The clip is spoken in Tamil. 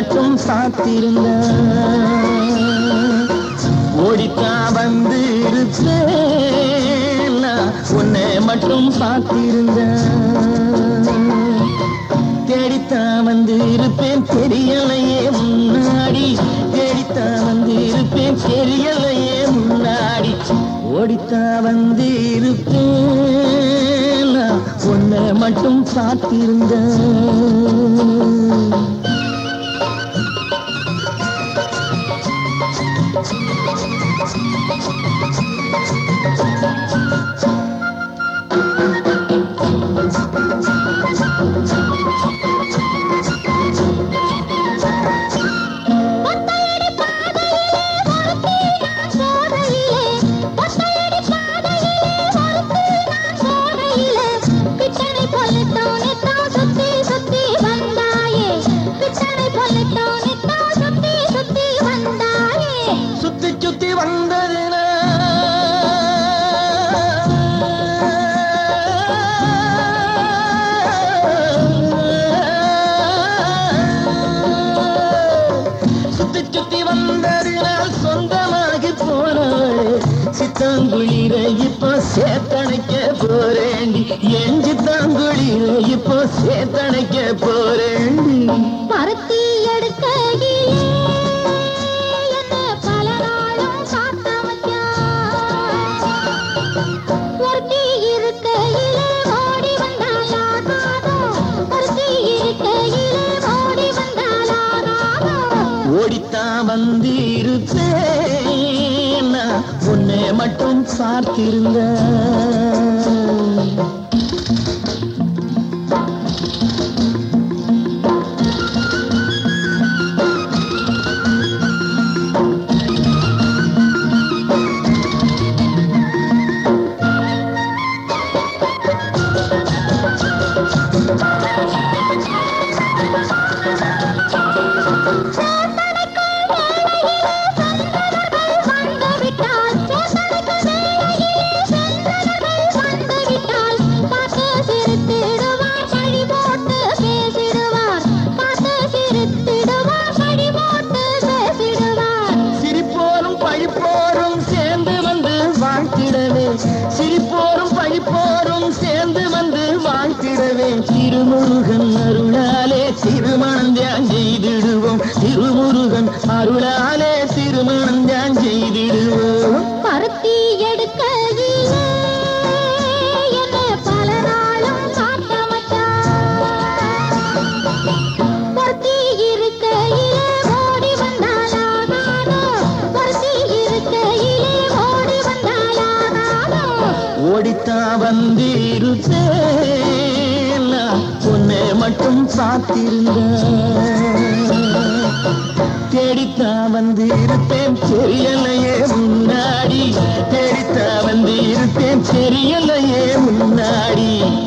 மட்டும் சாத்திருந்த. ஓடித்தான் வந்து இருப்பேன். உன்னை மட்டும் பார்த்திருந்த தேடித்தான் வந்து இருப்பேன். தெரியலையே முன்னாடி. தேடித்தான் வந்து இருப்பேன். தெரியலையே முன்னாடி. ஓடித்தான் வந்து இருப்பேன். உன்னை மட்டும் பார்த்திருந்தேன் வந்ததுனா. சுத்தி சுத்தி வந்ததினால் சொந்தமாகி போனவளே சித்தாங்குளிர இப்போ சேத்தணைக்க போறேன். என் சித்தாங்குளிர இப்போ சேத்தணைக்க ஓடித்தான் வந்து உன்னை மட்டும் பார்த்திருந்த பழிப்போரும் சேர்ந்து வந்து ஓடித்தான் உன்னை மட்டும் பார்த்திருந்தேன் தேடித்தான் வந்து இருப்பேன் தெரியலையே முன்னாடி. தேடித்தான் வந்து இருப்பேன் தெரியலையே முன்னாடி.